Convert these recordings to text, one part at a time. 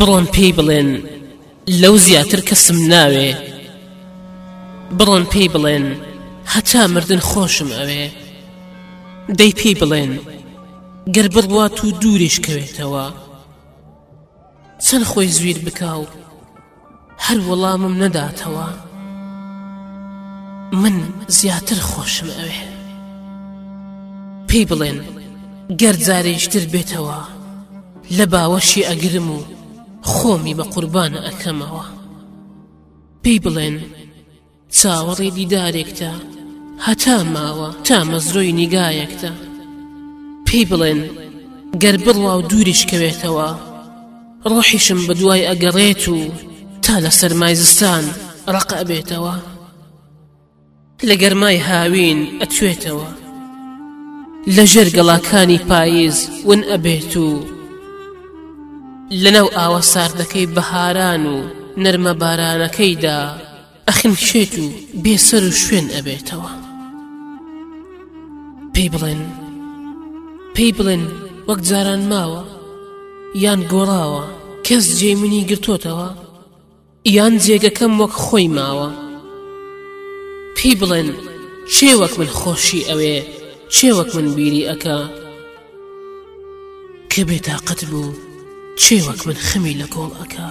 بڕۆن پێی بڵێن لەو زیاتر کەسم ناوێ بڕۆن پێی بڵێن هەتا مردن خۆشم ئەوێ دەی پێی بڵێن گەر بڕوات و دووریش کەوێتەوە چەند خۆی زویر بکا و هەر وەڵامم نەداتەوە من زیاتر خۆشم ئەوێ پێی بڵێن گەر جارێشتر بێتەوە لە باوەشی ئەگرم و خۆمی بە قوربانە ئەەکەمەوە پێی بڵێن چاوەڕێ دیدارێکتە هەتا ماوە تامەزرۆی نیگایەکتە پێی بڵێن گەر بڕوا و دووریش کەوێتەوە ڕۆحیشم بە دوای ئەگەڕێت و تا لە سەرمای زستان ڕق ئەبێتەوە لە گەرمای هاوین ئەتوێتەوە لە ژێر گەڵاکانی پاییز ون ئەبێت و لەناو ئاوە ساردەکەی بەهاران و نەرمە بارانەکەیدا ئەخنکێت و بێ سەر و شوێن ئەبێتەوە پێی بڵێن پێی بڵێن وەک جاران ماوە یان گۆڕاوە کەس جێ منی گرتۆتەوە یان جێگەکەم وەک خۆی ماوە پی بڵێن چێ وەک من خۆشی ئەوێ چێ وەک من بیری ئەکا کە بێتاقەت بوو چێ وەک من خەمی لە کۆڵ ئەکا.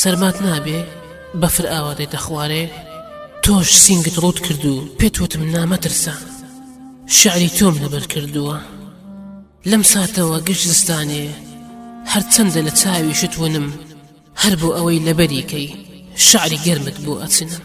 سەرمات نابێ بەفر ئاوا دێتە خوارێ تۆش سینگت ڕوت کرد و پێت وتم نامەترسە شعری تۆم لەبەر کردووە لەم ساتەوە گشت زستانێ هەرچەندە لە چاوی شتونم هەر بۆ ئەوەی لەبەریکەی شعری گەرمت بۆ ئەچنم